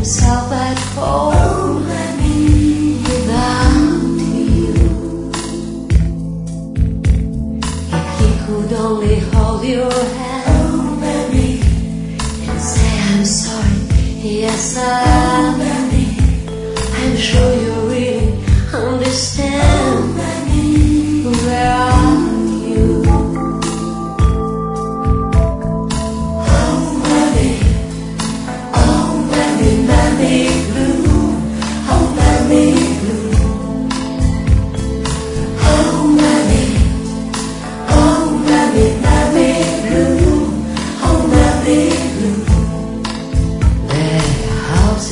himself at home oh, without you. If he could only hold your hand oh, and say, I'm sorry, yes, I'm, maybe, I'm sure you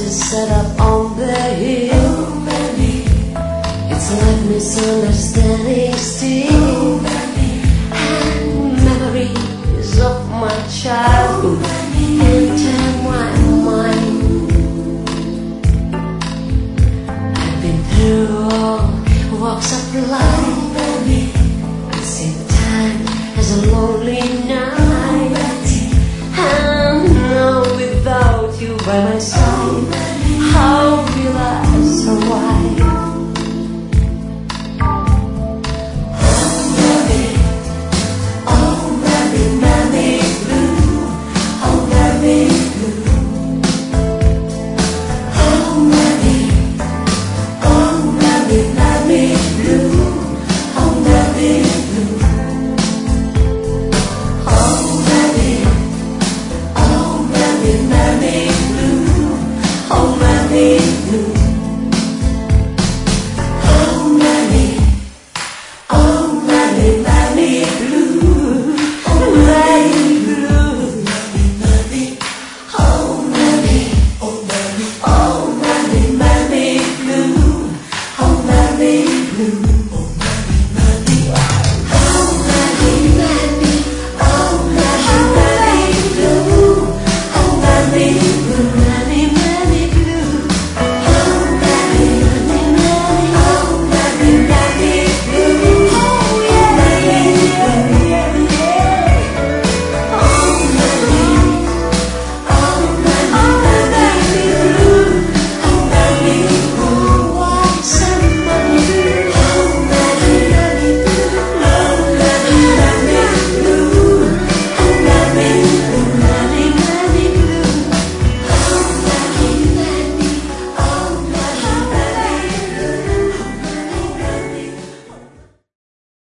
is set up on the hill. oh, It's like misunderstanding still. oh, And memories of my childhood enter my mind. I've been through all walks of life. I see time as a lonely night. By my side,